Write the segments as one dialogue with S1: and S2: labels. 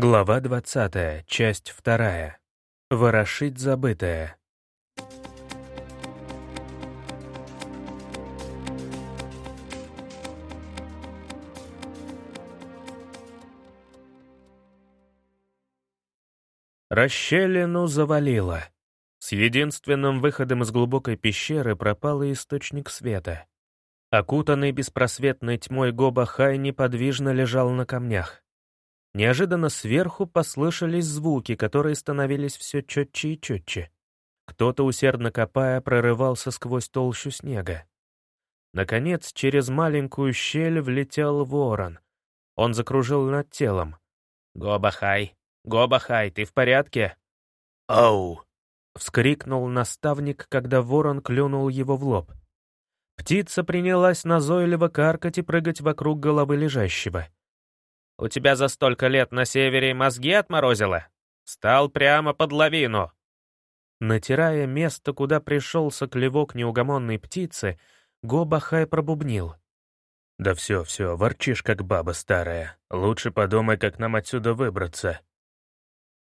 S1: Глава 20, часть 2. Ворошить забытое. Расщелину завалило. С единственным выходом из глубокой пещеры пропал источник света. Окутанный беспросветной тьмой Гоба Хай неподвижно лежал на камнях. Неожиданно сверху послышались звуки, которые становились все четче и четче. Кто-то, усердно копая, прорывался сквозь толщу снега. Наконец, через маленькую щель влетел ворон. Он закружил над телом. «Гобахай! Гобахай, ты в порядке?»
S2: «Ау!»
S1: — вскрикнул наставник, когда ворон клюнул его в лоб. Птица принялась назойливо каркать и прыгать вокруг головы лежащего.
S3: У тебя за столько лет на севере мозги отморозило? Стал прямо под лавину!»
S1: Натирая место, куда пришелся клевок неугомонной птицы, Гобахай пробубнил.
S2: «Да все, все, ворчишь, как баба старая. Лучше подумай, как нам отсюда выбраться».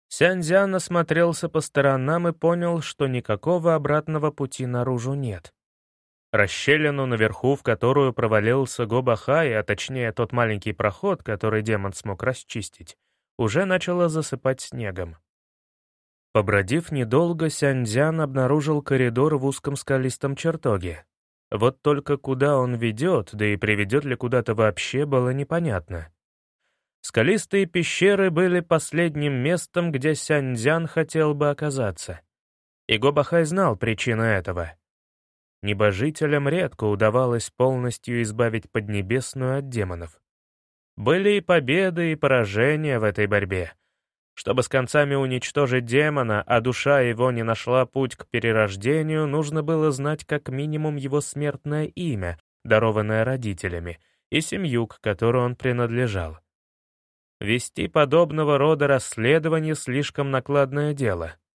S1: Сяньзян осмотрелся по сторонам и понял, что никакого обратного пути наружу нет. Расщелину наверху, в которую провалился Гобахай, а точнее тот маленький проход, который демон смог расчистить, уже начало засыпать снегом. Побродив недолго, Сяньцзян обнаружил коридор в узком скалистом чертоге. Вот только куда он ведет, да и приведет ли куда-то вообще, было непонятно. Скалистые пещеры были последним местом, где Сяньцзян хотел бы оказаться. И Гобахай знал причину этого — Небожителям редко удавалось полностью избавить Поднебесную от демонов. Были и победы, и поражения в этой борьбе. Чтобы с концами уничтожить демона, а душа его не нашла путь к перерождению, нужно было знать как минимум его смертное имя, дарованное родителями, и семью, к которой он принадлежал. Вести подобного рода расследование слишком накладное дело —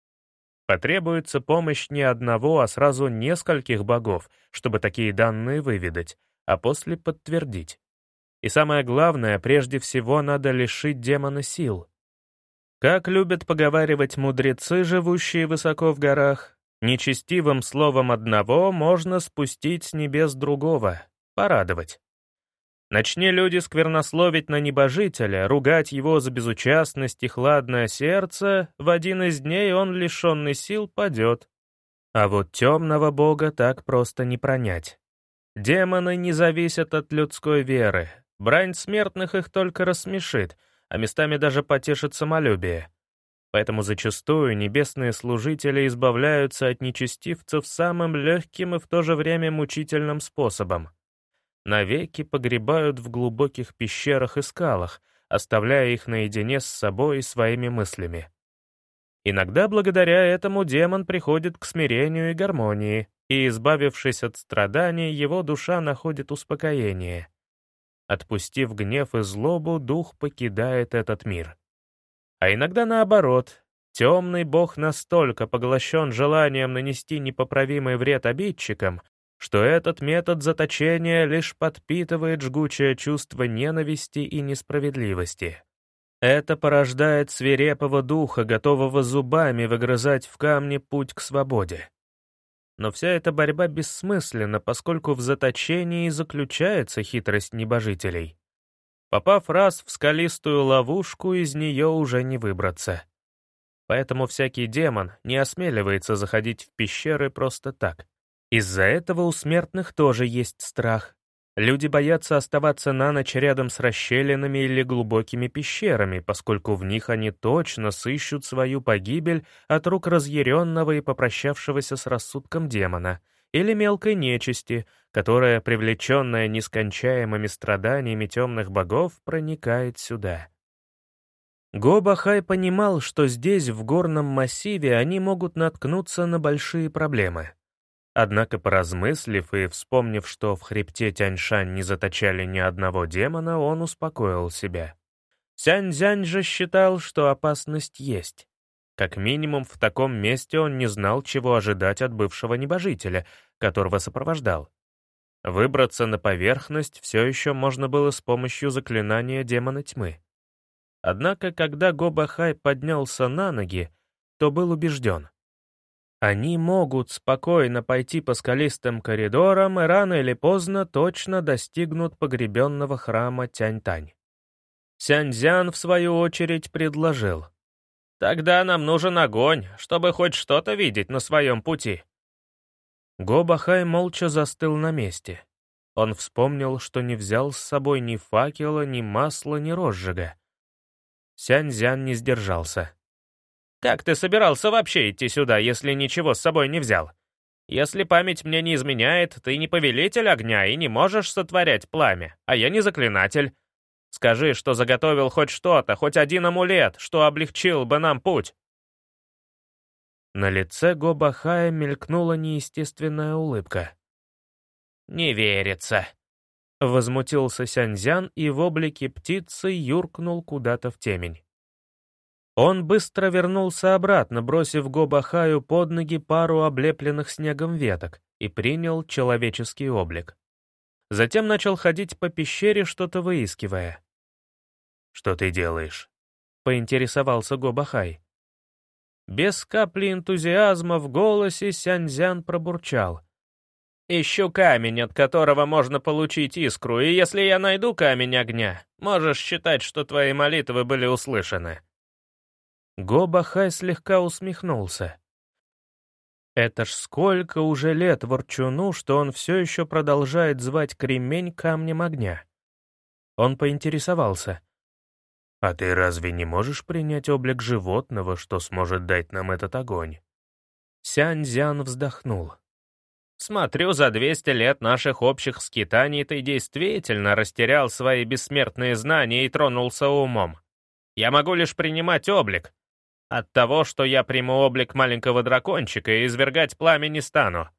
S1: Потребуется помощь не одного, а сразу нескольких богов, чтобы такие данные выведать, а после подтвердить. И самое главное, прежде всего надо лишить демона сил. Как любят поговаривать мудрецы, живущие высоко в горах, нечестивым словом одного можно спустить с небес другого, порадовать. Начни люди сквернословить на небожителя, ругать его за безучастность и хладное сердце, в один из дней он, лишенный сил, падет. А вот темного бога так просто не пронять. Демоны не зависят от людской веры. Брань смертных их только рассмешит, а местами даже потешит самолюбие. Поэтому зачастую небесные служители избавляются от нечестивцев самым легким и в то же время мучительным способом — навеки погребают в глубоких пещерах и скалах, оставляя их наедине с собой и своими мыслями. Иногда благодаря этому демон приходит к смирению и гармонии, и, избавившись от страданий, его душа находит успокоение. Отпустив гнев и злобу, дух покидает этот мир. А иногда наоборот, темный бог настолько поглощен желанием нанести непоправимый вред обидчикам, что этот метод заточения лишь подпитывает жгучее чувство ненависти и несправедливости. Это порождает свирепого духа, готового зубами выгрызать в камне путь к свободе. Но вся эта борьба бессмысленна, поскольку в заточении заключается хитрость небожителей. Попав раз в скалистую ловушку, из нее уже не выбраться. Поэтому всякий демон не осмеливается заходить в пещеры просто так. Из-за этого у смертных тоже есть страх. Люди боятся оставаться на ночь рядом с расщелинами или глубокими пещерами, поскольку в них они точно сыщут свою погибель от рук разъяренного и попрощавшегося с рассудком демона или мелкой нечисти, которая, привлеченная нескончаемыми страданиями темных богов, проникает сюда. Гобахай понимал, что здесь, в горном массиве, они могут наткнуться на большие проблемы. Однако, поразмыслив и вспомнив, что в хребте Тяньшань не заточали ни одного демона, он успокоил себя. Сянь-Зянь же считал, что опасность есть. Как минимум, в таком месте он не знал, чего ожидать от бывшего небожителя, которого сопровождал. Выбраться на поверхность все еще можно было с помощью заклинания демона тьмы. Однако, когда Гобахай поднялся на ноги, то был убежден. Они могут спокойно пойти по скалистым коридорам и рано или поздно точно достигнут погребенного храма Тянь-Тань. Сяньцзян, в свою очередь, предложил. «Тогда нам нужен огонь, чтобы хоть что-то видеть на своем пути». Гобахай молча застыл на месте. Он вспомнил, что не взял с собой ни факела, ни масла, ни розжига. Сяньцзян не сдержался. Как ты собирался вообще идти сюда, если ничего с собой не взял? Если память мне не изменяет, ты не повелитель огня и не можешь сотворять пламя, а я не заклинатель. Скажи, что заготовил хоть что-то, хоть один амулет, что облегчил бы нам путь». На лице Гобахая мелькнула неестественная улыбка. «Не верится», — возмутился Сяньзян и в облике птицы юркнул куда-то в темень. Он быстро вернулся обратно, бросив Гобахаю под ноги пару облепленных снегом веток, и принял человеческий облик. Затем начал ходить по пещере, что-то выискивая.
S2: «Что ты делаешь?»
S1: — поинтересовался Гобахай. Без капли энтузиазма в голосе Сяньзян пробурчал. «Ищу камень, от которого можно получить искру, и если я найду камень огня, можешь считать, что твои молитвы были услышаны». Гобахай слегка усмехнулся. Это ж сколько уже лет Ворчуну, что он все еще продолжает звать кремень камнем огня. Он поинтересовался.
S2: «А ты разве не можешь принять облик животного, что сможет дать нам этот огонь?»
S1: Сянь-Зян вздохнул. «Смотрю, за 200 лет наших общих скитаний ты действительно растерял свои бессмертные знания и тронулся умом. Я могу лишь принимать облик, от того, что я приму облик маленького дракончика и извергать пламя не стану.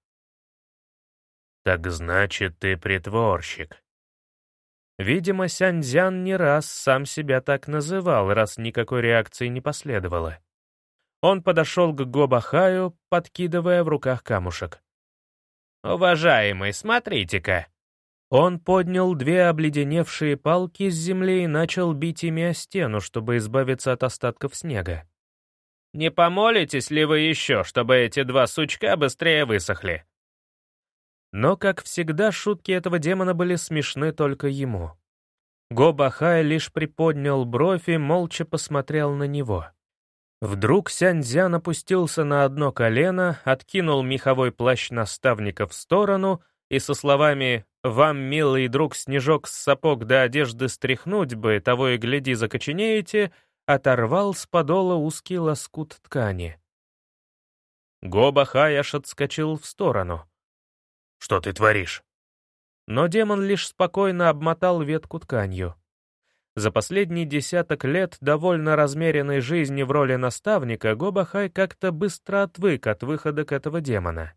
S2: Так значит, ты притворщик.
S1: Видимо, Сяньцзян не раз сам себя так называл, раз никакой реакции не последовало. Он подошел к Гобахаю, подкидывая в руках камушек. «Уважаемый, смотрите-ка!» Он поднял две обледеневшие палки с земли и начал бить ими о стену, чтобы избавиться от остатков снега. Не помолитесь ли вы еще, чтобы эти два сучка быстрее высохли?» Но, как всегда, шутки этого демона были смешны только ему. Гобахай лишь приподнял бровь и молча посмотрел на него. Вдруг Сяньцзян опустился на одно колено, откинул меховой плащ наставника в сторону и со словами «Вам, милый друг, снежок с сапог до одежды стряхнуть бы, того и гляди закоченеете», оторвал с подола узкий лоскут ткани. Гоба Хаяш отскочил в сторону.
S2: «Что ты творишь?»
S1: Но демон лишь спокойно обмотал ветку тканью. За последний десяток лет довольно размеренной жизни в роли наставника Гобахай как-то быстро отвык от выхода этого демона.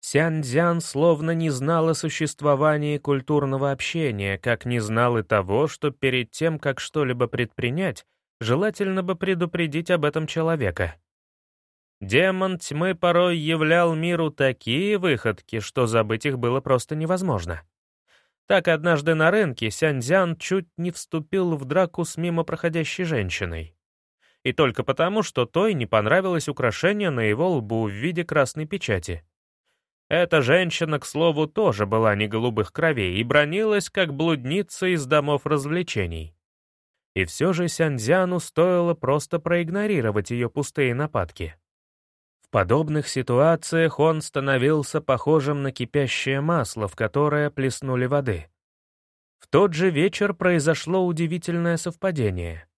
S1: Сянь-Дзян словно не знал о существовании культурного общения, как не знал и того, что перед тем, как что-либо предпринять, желательно бы предупредить об этом человека. Демон тьмы порой являл миру такие выходки, что забыть их было просто невозможно. Так однажды на рынке Сяньцзян чуть не вступил в драку с мимо проходящей женщиной. И только потому, что той не понравилось украшение на его лбу в виде красной печати. Эта женщина, к слову, тоже была не голубых кровей и бронилась, как блудница из домов развлечений. И все же Сяньцзяну стоило просто проигнорировать ее пустые нападки. В подобных ситуациях он становился похожим на кипящее масло, в которое плеснули воды. В тот же вечер произошло удивительное совпадение.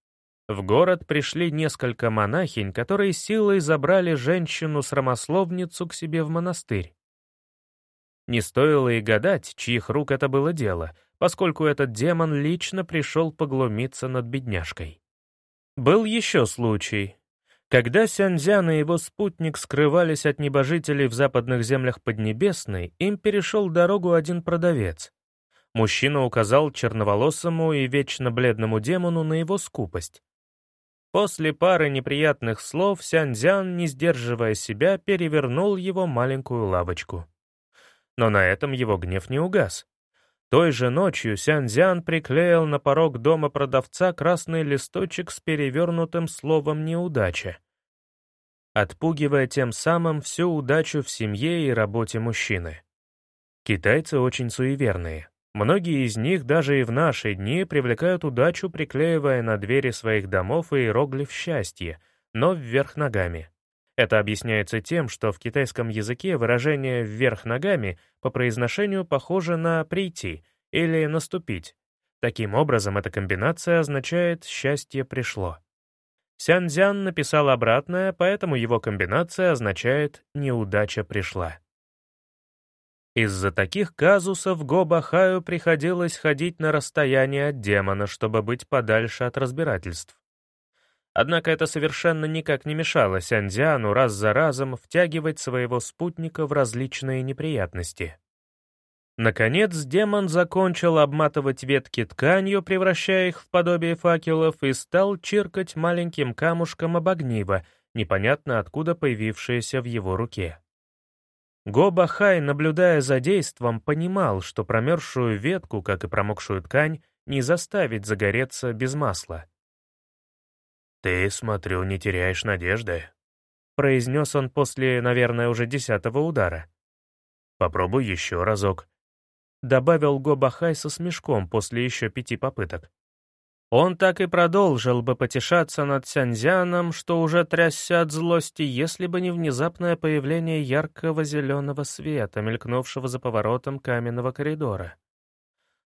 S1: В город пришли несколько монахинь, которые силой забрали женщину-срамословницу к себе в монастырь. Не стоило и гадать, чьих рук это было дело — поскольку этот демон лично пришел поглумиться над бедняжкой. Был еще случай. Когда Сяньзян и его спутник скрывались от небожителей в западных землях Поднебесной, им перешел дорогу один продавец. Мужчина указал черноволосому и вечно бледному демону на его скупость. После пары неприятных слов Сяньзян, не сдерживая себя, перевернул его маленькую лавочку. Но на этом его гнев не угас. Той же ночью Сянзян приклеил на порог дома продавца красный листочек с перевернутым словом «неудача», отпугивая тем самым всю удачу в семье и работе мужчины. Китайцы очень суеверные. Многие из них даже и в наши дни привлекают удачу, приклеивая на двери своих домов иероглиф счастья, но вверх ногами. Это объясняется тем, что в китайском языке выражение «вверх ногами» по произношению похоже на «прийти» или «наступить». Таким образом, эта комбинация означает «счастье пришло». Сянзян написал обратное, поэтому его комбинация означает «неудача пришла». Из-за таких казусов Гобахаю приходилось ходить на расстояние от демона, чтобы быть подальше от разбирательств. Однако это совершенно никак не мешало Сяньцзяну раз за разом втягивать своего спутника в различные неприятности. Наконец, демон закончил обматывать ветки тканью, превращая их в подобие факелов, и стал чиркать маленьким камушком об огниво, непонятно откуда появившееся в его руке. Го Бахай, наблюдая за действом, понимал, что промерзшую ветку, как и промокшую ткань, не заставить загореться без масла.
S2: «Ты, смотрю, не теряешь надежды», —
S1: произнес он после, наверное, уже десятого удара.
S2: «Попробуй еще разок», —
S1: добавил Гобахай со смешком после еще пяти попыток. Он так и продолжил бы потешаться над Сяньзяном, что уже трясся от злости, если бы не внезапное появление яркого зеленого света, мелькнувшего за поворотом каменного коридора.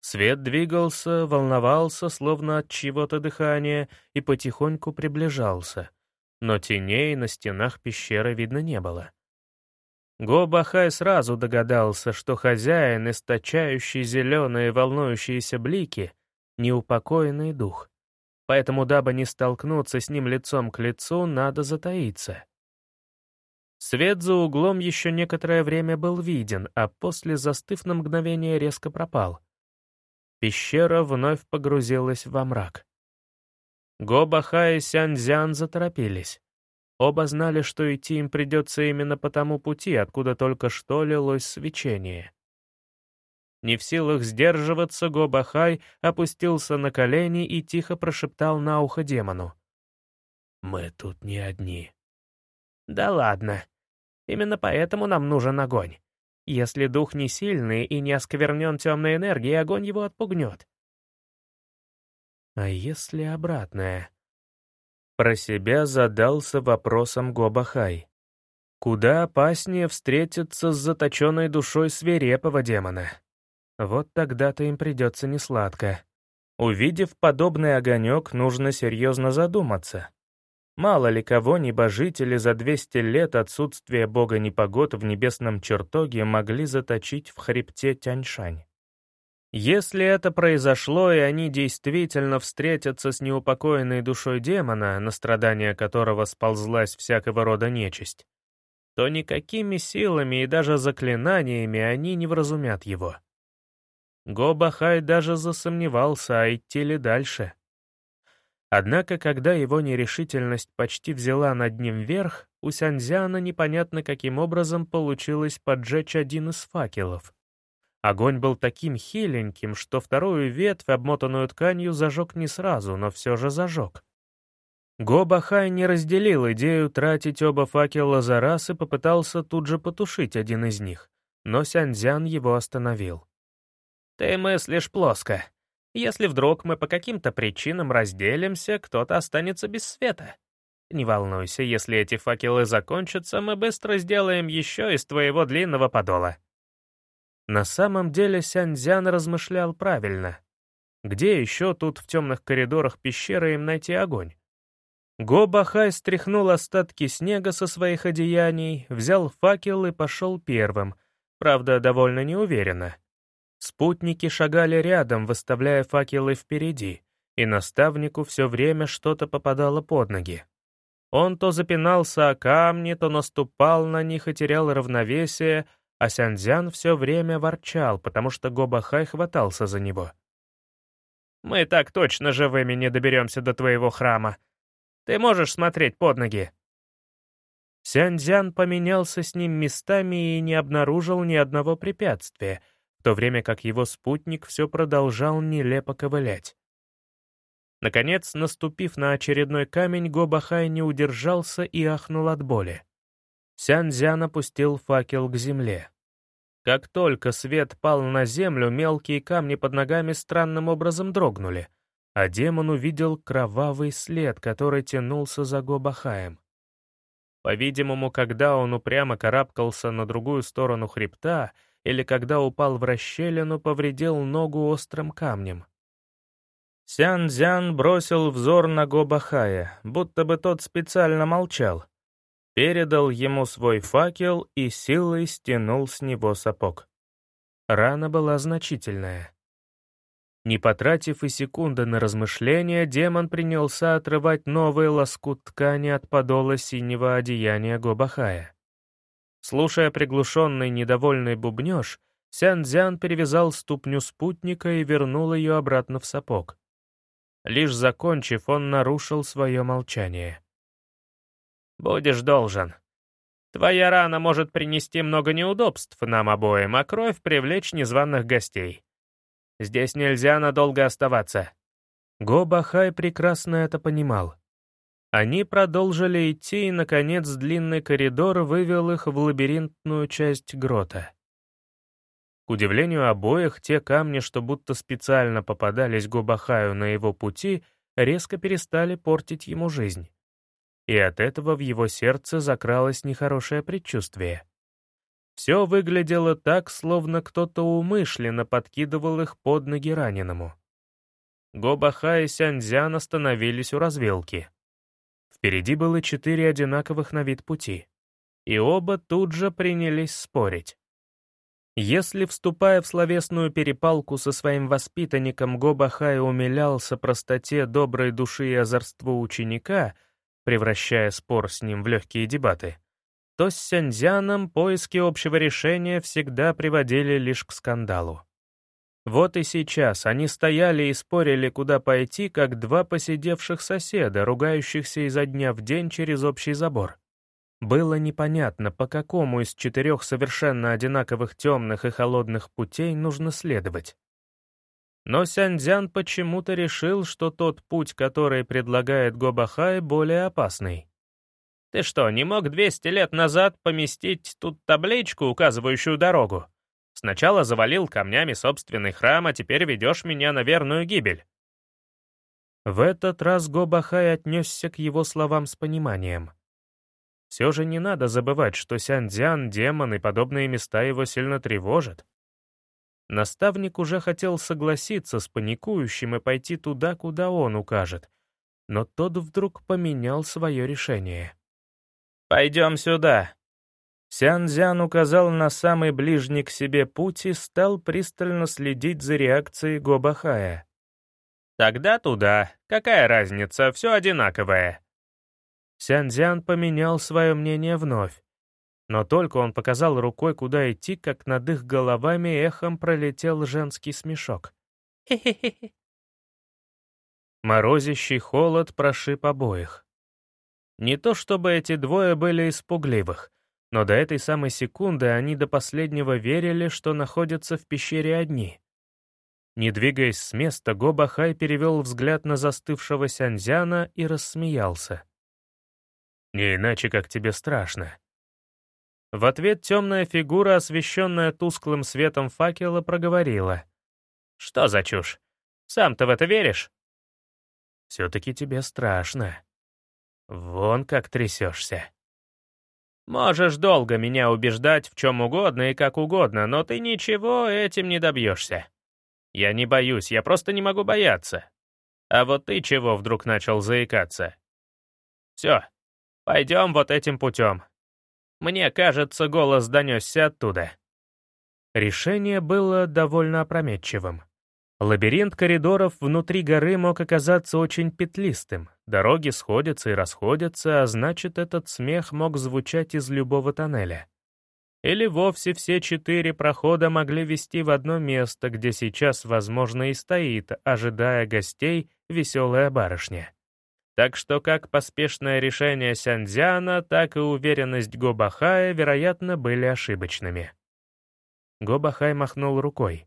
S1: Свет двигался, волновался, словно от чего-то дыхания, и потихоньку приближался. Но теней на стенах пещеры видно не было. Гобахай сразу догадался, что хозяин, источающий зеленые волнующиеся блики, — неупокоенный дух. Поэтому, дабы не столкнуться с ним лицом к лицу, надо затаиться. Свет за углом еще некоторое время был виден, а после, застыв на мгновение, резко пропал. Пещера вновь погрузилась во мрак. Гобаха и Сяньцзян заторопились. Оба знали, что идти им придется именно по тому пути, откуда только что лилось свечение. Не в силах сдерживаться, Гобахай опустился на колени и тихо прошептал на ухо демону. «Мы тут не одни». «Да ладно. Именно поэтому нам нужен огонь. Если дух не сильный и не осквернен темной энергией, огонь его отпугнет. А если обратное? Про себя задался вопросом Гобахай. Куда опаснее встретиться с заточенной душой свирепого демона? Вот тогда-то им придется несладко. Увидев подобный огонек, нужно серьезно задуматься. Мало ли кого небожители за 200 лет отсутствия бога непогод в небесном чертоге могли заточить в хребте Тяньшань. Если это произошло, и они действительно встретятся с неупокоенной душой демона, на страдания которого сползлась всякого рода нечисть, то никакими силами и даже заклинаниями они не вразумят его. Гобахай даже засомневался, а идти ли дальше. Однако, когда его нерешительность почти взяла над ним верх, у Сяньзяна непонятно каким образом получилось поджечь один из факелов. Огонь был таким хиленьким, что вторую ветвь, обмотанную тканью, зажег не сразу, но все же зажег. Го Бахай не разделил идею тратить оба факела за раз и попытался тут же потушить один из них, но Сяньзян его остановил. «Ты мыслишь плоско. Если вдруг мы по каким-то причинам разделимся, кто-то останется без света. Не волнуйся, если эти факелы закончатся, мы быстро сделаем еще из твоего длинного подола». На самом деле Сяньцзян размышлял правильно. Где еще тут в темных коридорах пещеры им найти огонь? Го Бахай стряхнул остатки снега со своих одеяний, взял факел и пошел первым, правда, довольно неуверенно. Спутники шагали рядом, выставляя факелы впереди, и наставнику все время что-то попадало под ноги. Он то запинался о камни, то наступал на них и терял равновесие, а Сянзян все время ворчал, потому что Гобахай хватался за него. «Мы так точно живыми не доберемся до твоего храма. Ты можешь смотреть под ноги?» Сянзян поменялся с ним местами и не обнаружил ни одного препятствия — то время как его спутник все продолжал нелепо ковылять. Наконец, наступив на очередной камень, Гобахай не удержался и ахнул от боли. Сянзян опустил факел к земле. Как только свет пал на землю, мелкие камни под ногами странным образом дрогнули, а демон увидел кровавый след, который тянулся за Гобахаем. По-видимому, когда он упрямо карабкался на другую сторону хребта или когда упал в расщелину, повредил ногу острым камнем. Сян-Дзян бросил взор на Гобахая, будто бы тот специально молчал. Передал ему свой факел и силой стянул с него сапог. Рана была значительная. Не потратив и секунды на размышления, демон принялся отрывать новый лоскут ткани от подола синего одеяния Гобахая. Слушая приглушенный недовольный бубнеж, Сян-Дзян перевязал ступню спутника и вернул ее обратно в сапог. Лишь закончив, он нарушил свое молчание. «Будешь должен. Твоя рана может принести много неудобств нам обоим, а кровь привлечь незваных гостей. Здесь нельзя надолго оставаться». Го Бахай прекрасно это понимал. Они продолжили идти, и, наконец, длинный коридор вывел их в лабиринтную часть грота. К удивлению обоих, те камни, что будто специально попадались Губахаю на его пути, резко перестали портить ему жизнь. И от этого в его сердце закралось нехорошее предчувствие. Все выглядело так, словно кто-то умышленно подкидывал их под ноги раненому. Гобаха и Сяньцзян остановились у развилки. Впереди было четыре одинаковых на вид пути. И оба тут же принялись спорить. Если, вступая в словесную перепалку со своим воспитанником, Гобахай умилялся простоте доброй души и озорству ученика, превращая спор с ним в легкие дебаты, то с Сяньзяном поиски общего решения всегда приводили лишь к скандалу. Вот и сейчас они стояли и спорили, куда пойти, как два посидевших соседа, ругающихся изо дня в день через общий забор. Было непонятно, по какому из четырех совершенно одинаковых темных и холодных путей нужно следовать. Но Сяньцзян почему-то решил, что тот путь, который предлагает Гобахай, более опасный. «Ты что, не мог 200 лет назад поместить тут табличку, указывающую дорогу? Сначала завалил камнями собственный храм, а теперь ведешь меня на верную гибель». В этот раз Гобахай отнесся к его словам с пониманием. Все же не надо забывать, что Сяньцзян, демон и подобные места его сильно тревожат. Наставник уже хотел согласиться с паникующим и пойти туда, куда он укажет, но тот вдруг поменял свое решение. «Пойдем сюда!» Сяньцзян указал на самый ближний к себе путь и стал пристально следить за реакцией Гобахая. «Тогда туда. Какая разница, все одинаковое», Сяньцзян поменял свое мнение вновь. Но только он показал рукой, куда идти, как над их головами эхом пролетел женский смешок. «Хе-хе-хе». Морозящий холод прошиб обоих. Не то чтобы эти двое были испугливых, но до этой самой секунды они до последнего верили, что находятся в пещере одни. Не двигаясь с места, Гобахай перевел взгляд на застывшего Сяньзяна и рассмеялся. Не иначе, как тебе страшно». В ответ темная фигура, освещенная тусклым светом факела, проговорила. «Что за чушь? Сам-то в это веришь?» «Все-таки тебе страшно. Вон как трясешься». «Можешь долго меня убеждать в чем угодно и как угодно, но ты ничего этим не добьешься. Я не боюсь, я просто не могу бояться. А вот ты чего вдруг начал заикаться? Все, Пойдем вот этим путем. Мне кажется, голос донесся оттуда. Решение было довольно опрометчивым. Лабиринт коридоров внутри горы мог оказаться очень петлистым, дороги сходятся и расходятся, а значит, этот смех мог звучать из любого тоннеля. Или вовсе все четыре прохода могли вести в одно место, где сейчас, возможно, и стоит, ожидая гостей, веселая барышня. Так что как поспешное решение Сяньцзяна, так и уверенность Гобахая, вероятно, были ошибочными. Гобахай махнул рукой.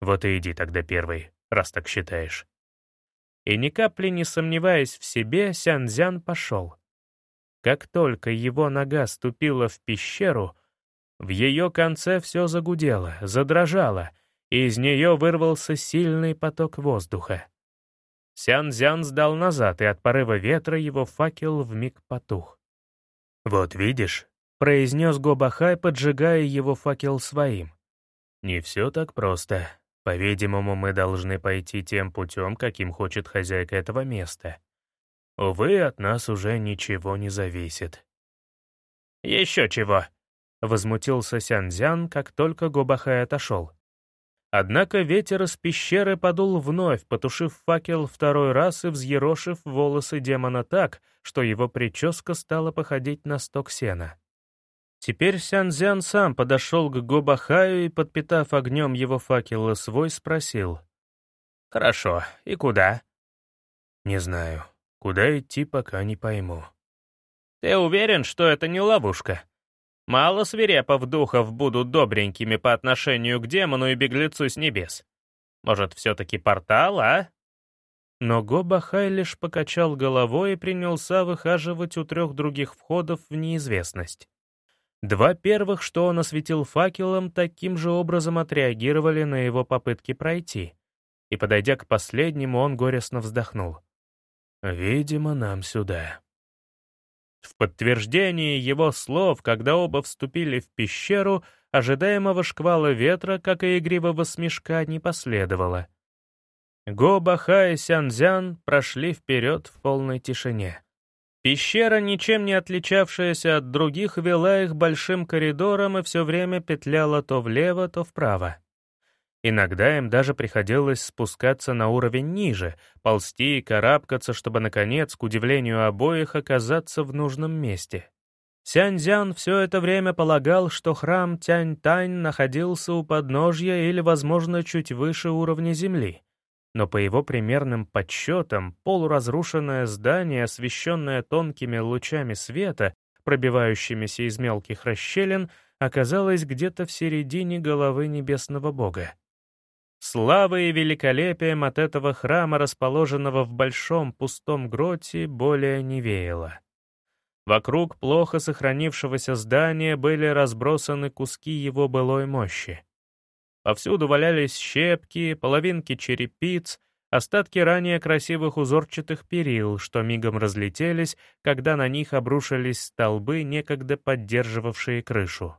S1: «Вот и иди тогда первый, раз так считаешь». И ни капли не сомневаясь в себе, Сянзян пошел. Как только его нога ступила в пещеру, в ее конце все загудело, задрожало, и из нее вырвался сильный поток воздуха. Сянзян сдал назад, и от порыва ветра его факел вмиг потух. «Вот видишь», — произнес Гобахай, поджигая его факел своим. «Не все так просто. По-видимому, мы должны пойти тем путем, каким хочет хозяйка этого места. Увы, от нас уже ничего не зависит».
S3: «Еще чего!»
S1: — возмутился Сянзян, как только Гобахай отошел. Однако ветер из пещеры подул вновь, потушив факел второй раз и взъерошив волосы демона так, что его прическа стала походить на сток сена. Теперь Сянзян сам подошел к Гобахаю и, подпитав огнем его факел свой, спросил. «Хорошо, и куда?» «Не знаю. Куда идти, пока не пойму».
S3: «Ты уверен, что это не ловушка?» Мало свирепов духов будут добренькими по отношению к демону и беглецу с небес. Может, все-таки портал, а?
S1: Но Гобахай лишь покачал головой и принялся выхаживать у трех других входов в неизвестность. Два первых, что он осветил факелом, таким же образом отреагировали на его попытки пройти. И, подойдя к последнему, он горестно вздохнул. «Видимо, нам сюда». В подтверждение его слов, когда оба вступили в пещеру, ожидаемого шквала ветра, как и игривого смешка, не последовало. Го Баха и Сянзян прошли вперед в полной тишине. Пещера, ничем не отличавшаяся от других, вела их большим коридором и все время петляла то влево, то вправо. Иногда им даже приходилось спускаться на уровень ниже, ползти и карабкаться, чтобы, наконец, к удивлению обоих, оказаться в нужном месте. Сяньцзян все это время полагал, что храм Тянь-Тань находился у подножья или, возможно, чуть выше уровня земли. Но по его примерным подсчетам, полуразрушенное здание, освещенное тонкими лучами света, пробивающимися из мелких расщелин, оказалось где-то в середине головы небесного бога. Славой и великолепием от этого храма, расположенного в большом пустом гроте, более не веяло. Вокруг плохо сохранившегося здания были разбросаны куски его былой мощи. Повсюду валялись щепки, половинки черепиц, остатки ранее красивых узорчатых перил, что мигом разлетелись, когда на них обрушились столбы, некогда поддерживавшие крышу.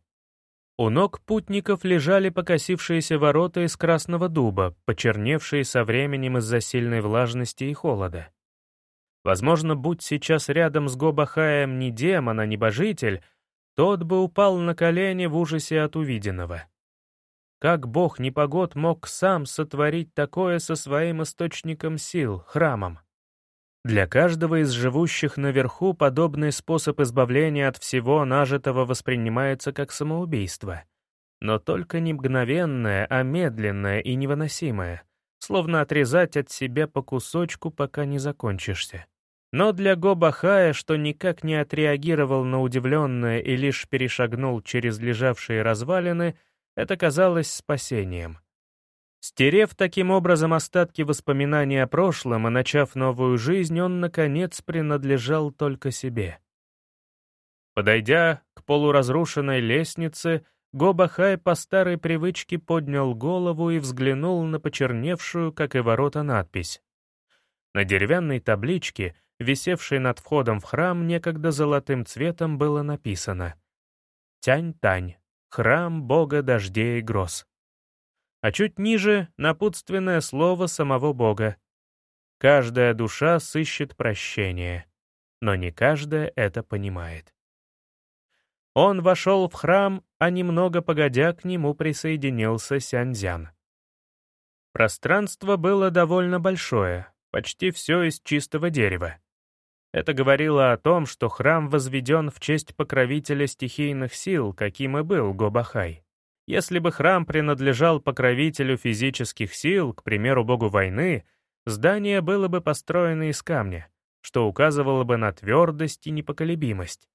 S1: У ног путников лежали покосившиеся ворота из красного дуба, почерневшие со временем из-за сильной влажности и холода. Возможно, будь сейчас рядом с Гобахаем не демон, а небожитель, тот бы упал на колени в ужасе от увиденного. Как бог непогод мог сам сотворить такое со своим источником сил, храмом? Для каждого из живущих наверху подобный способ избавления от всего нажитого воспринимается как самоубийство. Но только не мгновенное, а медленное и невыносимое, словно отрезать от себя по кусочку, пока не закончишься. Но для Гобахая, что никак не отреагировал на удивленное и лишь перешагнул через лежавшие развалины, это казалось спасением. Стерев таким образом остатки воспоминаний о прошлом и начав новую жизнь, он, наконец, принадлежал только себе. Подойдя к полуразрушенной лестнице, Гобахай по старой привычке поднял голову и взглянул на почерневшую, как и ворота, надпись. На деревянной табличке, висевшей над входом в храм, некогда золотым цветом было написано «Тянь-Тань, храм бога дождей и гроз» а чуть ниже — напутственное слово самого Бога. Каждая душа сыщет прощение, но не каждая это понимает. Он вошел в храм, а немного погодя к нему присоединился Сяньцзян. Пространство было довольно большое, почти все из чистого дерева. Это говорило о том, что храм возведен в честь покровителя стихийных сил, каким и был Гобахай. Если бы храм принадлежал покровителю физических сил, к примеру, богу войны, здание было бы построено из камня, что указывало бы на твердость и непоколебимость.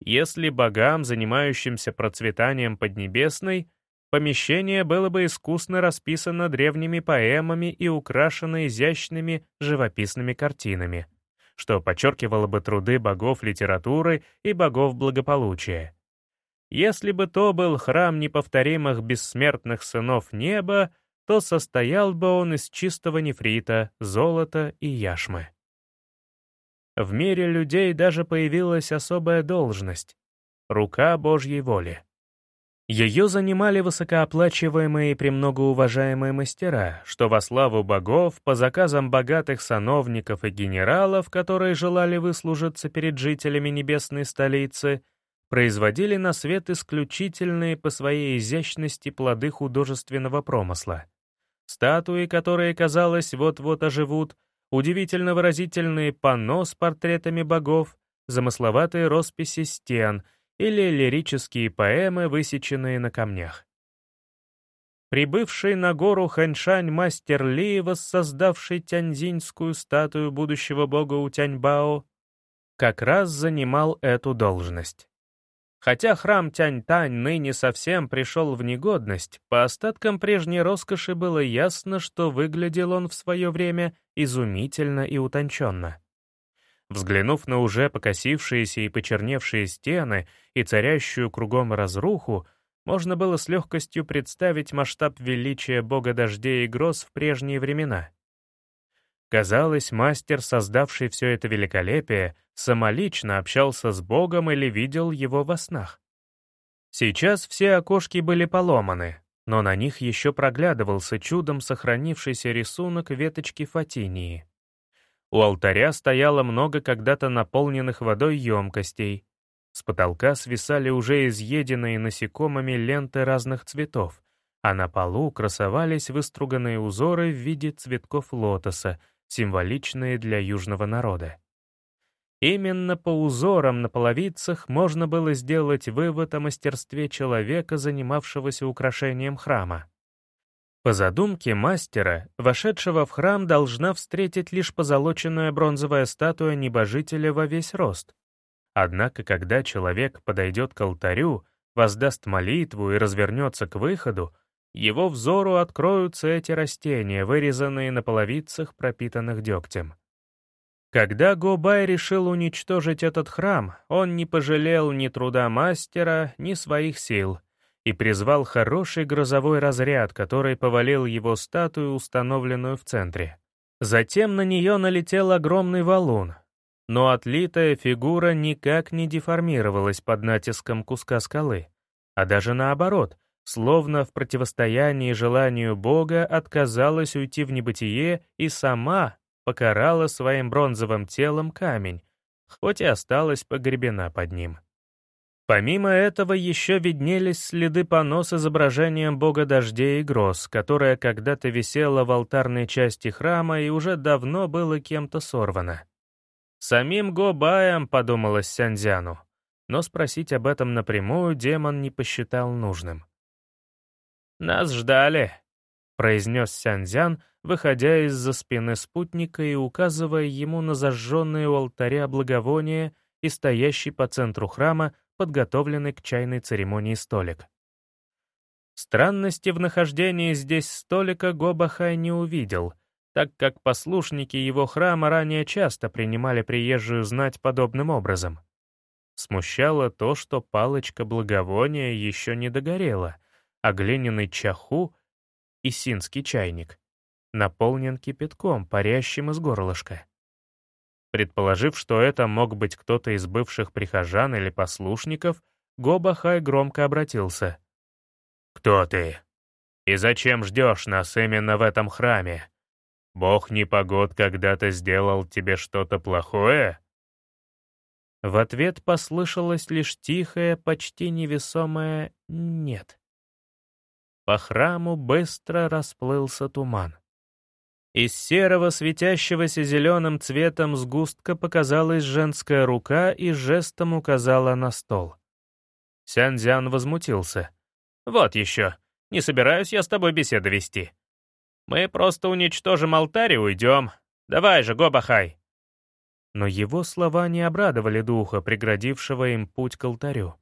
S1: Если богам, занимающимся процветанием Поднебесной, помещение было бы искусно расписано древними поэмами и украшено изящными живописными картинами, что подчеркивало бы труды богов литературы и богов благополучия. Если бы то был храм неповторимых бессмертных сынов неба, то состоял бы он из чистого нефрита, золота и яшмы. В мире людей даже появилась особая должность — рука Божьей воли. Ее занимали высокооплачиваемые и премногоуважаемые мастера, что во славу богов, по заказам богатых сановников и генералов, которые желали выслужиться перед жителями небесной столицы, производили на свет исключительные по своей изящности плоды художественного промысла. Статуи, которые, казалось, вот-вот оживут, удивительно выразительные панно с портретами богов, замысловатые росписи стен — или лирические поэмы, высеченные на камнях. Прибывший на гору Хэншань мастер Ли, воссоздавший тяньзинскую статую будущего бога Утяньбао, как раз занимал эту должность. Хотя храм Тянь-Тань ныне совсем пришел в негодность, по остаткам прежней роскоши было ясно, что выглядел он в свое время изумительно и утонченно. Взглянув на уже покосившиеся и почерневшие стены и царящую кругом разруху, можно было с легкостью представить масштаб величия бога дождей и гроз в прежние времена. Казалось, мастер, создавший все это великолепие, самолично общался с богом или видел его во снах. Сейчас все окошки были поломаны, но на них еще проглядывался чудом сохранившийся рисунок веточки фатинии. У алтаря стояло много когда-то наполненных водой емкостей. С потолка свисали уже изъеденные насекомыми ленты разных цветов, а на полу красовались выструганные узоры в виде цветков лотоса, символичные для южного народа. Именно по узорам на половицах можно было сделать вывод о мастерстве человека, занимавшегося украшением храма. По задумке мастера, вошедшего в храм должна встретить лишь позолоченная бронзовая статуя небожителя во весь рост. Однако, когда человек подойдет к алтарю, воздаст молитву и развернется к выходу, его взору откроются эти растения, вырезанные на половицах, пропитанных дегтем. Когда Гобай решил уничтожить этот храм, он не пожалел ни труда мастера, ни своих сил — и призвал хороший грозовой разряд, который повалил его статую, установленную в центре. Затем на нее налетел огромный валун, но отлитая фигура никак не деформировалась под натиском куска скалы, а даже наоборот, словно в противостоянии желанию Бога отказалась уйти в небытие и сама покарала своим бронзовым телом камень, хоть и осталась погребена под ним. Помимо этого еще виднелись следы панно с изображением бога дождей и гроз, которое когда-то висело в алтарной части храма и уже давно было кем-то сорвано. Самим Гобаем подумалось Сянзяну, но спросить об этом напрямую демон не посчитал нужным. «Нас ждали», — произнес Сянзян, выходя из-за спины спутника и указывая ему на зажженные у алтаря благовония и стоящий по центру храма подготовленный к чайной церемонии столик. Странности в нахождении здесь столика Гобахай не увидел, так как послушники его храма ранее часто принимали приезжую знать подобным образом. Смущало то, что палочка благовония еще не догорела, а глиняный чаху и синский чайник наполнен кипятком, парящим из горлышка. Предположив, что это мог быть кто-то из бывших прихожан или послушников, Гобахай громко обратился. «Кто ты? И зачем ждешь нас именно в этом храме? Бог непогод когда-то сделал тебе что-то плохое?» В ответ послышалось лишь тихое, почти невесомое «нет». По храму быстро расплылся туман. Из серого, светящегося зеленым цветом сгустка показалась женская рука и жестом указала на стол. Сянзян возмутился. «Вот еще. Не собираюсь я с тобой беседу вести. Мы просто уничтожим алтарь и уйдем. Давай же, Гобахай!» Но его слова не обрадовали духа, преградившего им путь к алтарю.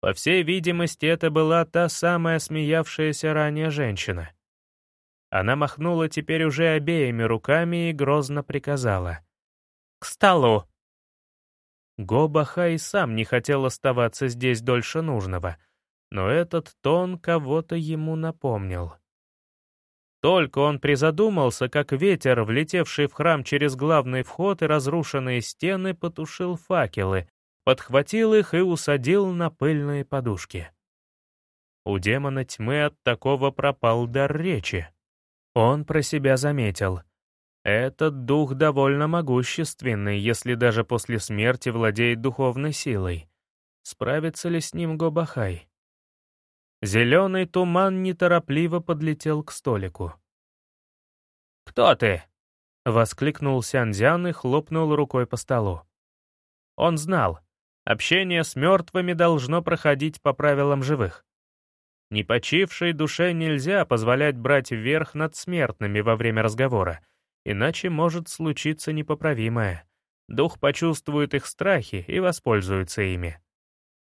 S1: По всей видимости, это была та самая смеявшаяся ранее женщина. Она махнула теперь уже обеими руками и грозно приказала. «К столу!» Гобаха и сам не хотел оставаться здесь дольше нужного, но этот тон кого-то ему напомнил. Только он призадумался, как ветер, влетевший в храм через главный вход и разрушенные стены, потушил факелы, подхватил их и усадил на пыльные подушки. У демона тьмы от такого пропал дар речи. Он про себя заметил. Этот дух довольно могущественный, если даже после смерти владеет духовной силой. Справится ли с ним Гобахай? Зеленый туман неторопливо подлетел к столику. «Кто ты?» — воскликнул Сянзян и хлопнул рукой по столу. Он знал, общение с мертвыми должно проходить по правилам живых. Непочившей душе нельзя позволять брать верх над смертными во время разговора, иначе может случиться непоправимое. Дух почувствует их страхи и воспользуется ими.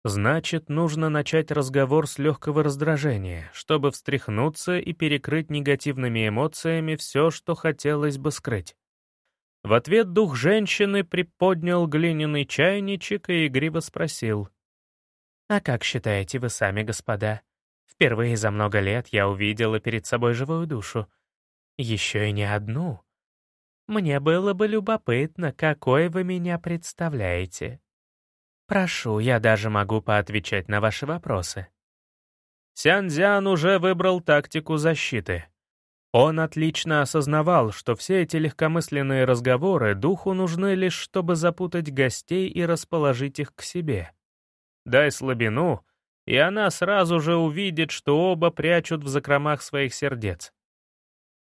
S1: Значит, нужно начать разговор с легкого раздражения, чтобы встряхнуться и перекрыть негативными эмоциями все, что хотелось бы скрыть. В ответ дух женщины приподнял глиняный чайничек и игриво спросил. «А как считаете вы сами, господа? Впервые за много лет я увидела перед собой живую душу. Еще и не одну. Мне было бы любопытно, какой вы меня представляете». Прошу, я даже могу поотвечать на ваши вопросы. Сянзян уже выбрал тактику защиты. Он отлично осознавал, что все эти легкомысленные разговоры духу нужны лишь, чтобы запутать гостей и расположить их к себе. Дай слабину, и она сразу же увидит, что оба прячут в закромах своих сердец.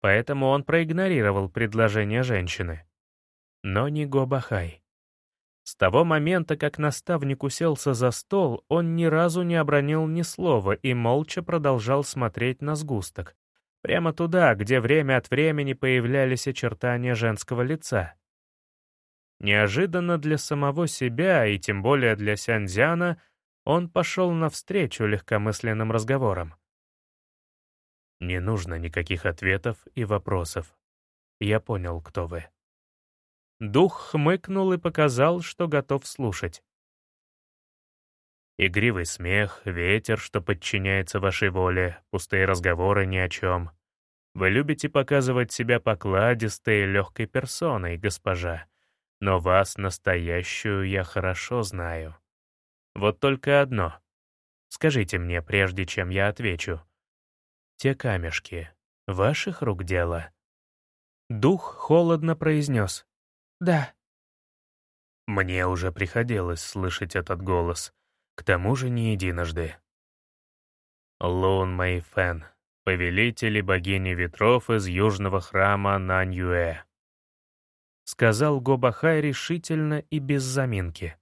S1: Поэтому он проигнорировал предложение женщины. Но не Гобахай. С того момента, как наставник уселся за стол, он ни разу не обронил ни слова и молча продолжал смотреть на сгусток. Прямо туда, где время от времени появлялись очертания женского лица. Неожиданно для самого себя, и тем более для Сянзяна, он пошел навстречу легкомысленным разговорам. «Не нужно никаких ответов и вопросов. Я понял, кто вы». Дух хмыкнул и показал, что готов слушать. Игривый смех, ветер, что подчиняется вашей воле, пустые разговоры ни о чем. Вы любите показывать себя покладистой и легкой персоной, госпожа, но вас, настоящую, я хорошо знаю. Вот только одно. Скажите мне, прежде чем я отвечу. Те камешки — ваших рук дело? Дух холодно произнес. «Да». Мне уже приходилось слышать этот голос, к тому же не единожды. Лун Мэйфэн, повелитель и богини ветров из южного храма Наньюэ. Сказал Гобахай решительно и без заминки.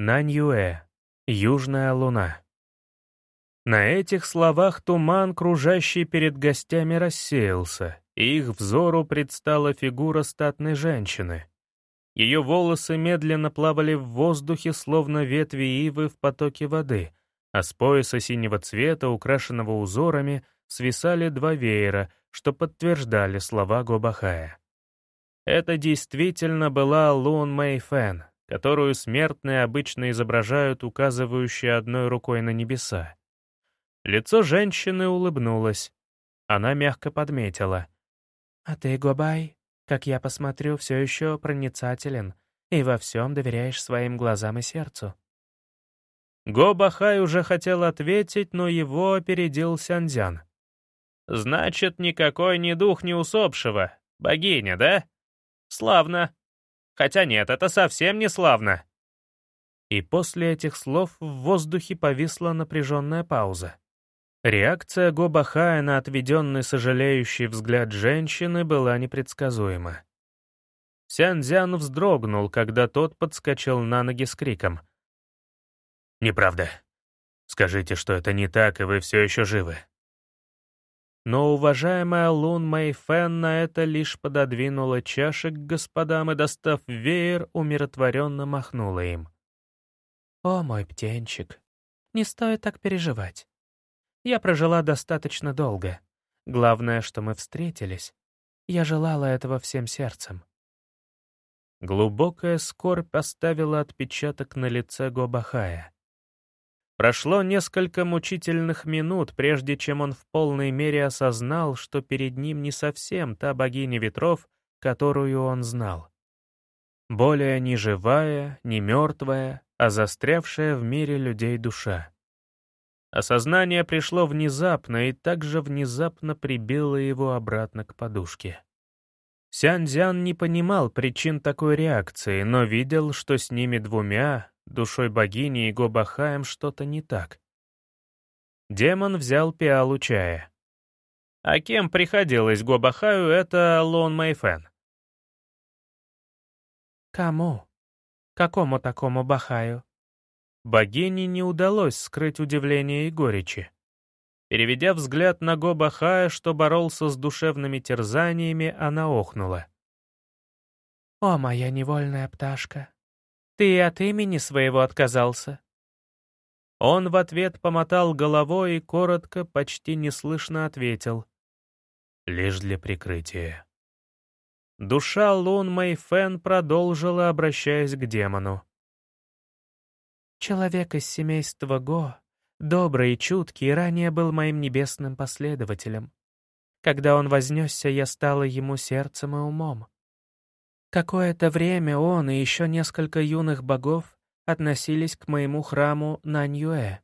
S1: Наньюэ, южная луна. На этих словах туман, кружащий перед гостями, рассеялся, и их взору предстала фигура статной женщины. Ее волосы медленно плавали в воздухе, словно ветви ивы в потоке воды, а с пояса синего цвета, украшенного узорами, свисали два веера, что подтверждали слова Гобахая. Это действительно была Лун Мэй Фэн, которую смертные обычно изображают, указывающие одной рукой на небеса. Лицо женщины улыбнулось. Она мягко подметила — «А ты, Гобай, как я посмотрю, все еще проницателен и во всем доверяешь своим глазам и сердцу». Гобахай уже хотел ответить, но его опередил Сянзян. «Значит, никакой ни дух, ни усопшего. Богиня, да? Славно. Хотя нет, это совсем не славно». И после этих слов в воздухе повисла напряженная пауза. Реакция Гобахая на отведенный сожалеющий взгляд женщины была непредсказуема. Сянзян вздрогнул, когда тот подскочил на ноги с криком. «Неправда. Скажите, что это не так, и вы все еще живы». Но уважаемая Лун Мэйфэн на это лишь пододвинула чашек к господам и, достав веер, умиротворенно махнула им. «О, мой птенчик, Не стоит так переживать. Я прожила достаточно долго. Главное, что мы встретились. Я желала этого всем сердцем.
S2: Глубокая скорбь оставила отпечаток на лице Гобахая. Прошло несколько мучительных минут, прежде чем он в полной мере осознал, что перед ним не совсем та богиня ветров, которую он знал. Более не живая, не мертвая, а застрявшая в мире людей душа. Осознание пришло внезапно и также внезапно прибило его обратно к подушке. Сяньцзян не понимал причин такой реакции, но видел, что с ними двумя, душой богини и Гобахаем, что-то не так. Демон взял пиалу чая. А кем приходилось Гобахаю, это Лон Мэйфэн.
S1: «Кому? Какому такому Бахаю?»
S2: Богине не удалось скрыть удивление и горечи. Переведя взгляд на Гобахая, что боролся с душевными терзаниями, она охнула.
S1: «О, моя невольная пташка, ты от имени своего отказался?»
S2: Он в ответ помотал головой и коротко, почти неслышно ответил. «Лишь для прикрытия». Душа Лун Мэйфэн продолжила, обращаясь к демону.
S1: «Человек из семейства Го, добрый и чуткий, ранее был моим небесным последователем. Когда он вознесся, я стала ему сердцем и умом. Какое-то время он и еще несколько юных богов относились к моему храму Наньюэ,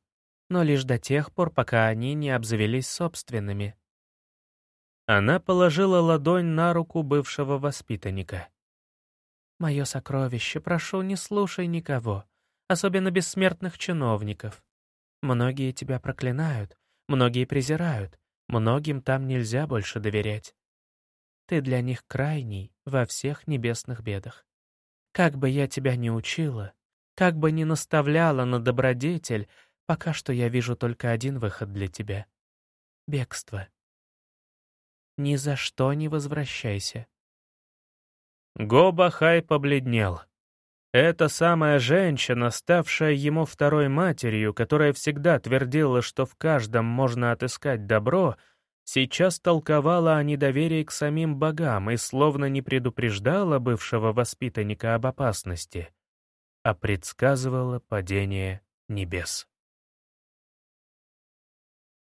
S1: но лишь до тех пор, пока они не обзавелись собственными.
S2: Она положила ладонь на руку бывшего воспитанника.
S1: «Мое сокровище, прошу, не слушай никого, особенно бессмертных чиновников. Многие тебя проклинают, многие презирают, многим там нельзя больше доверять. Ты для них крайний во всех небесных бедах. Как бы я тебя ни учила, как бы ни наставляла на добродетель, пока что я вижу только один выход для тебя — бегство. Ни за что не возвращайся.
S2: Гобахай побледнел. Эта самая женщина, ставшая ему второй матерью, которая всегда твердила, что в каждом можно отыскать добро, сейчас толковала о недоверии к самим богам и словно не предупреждала бывшего воспитанника об опасности, а предсказывала падение небес.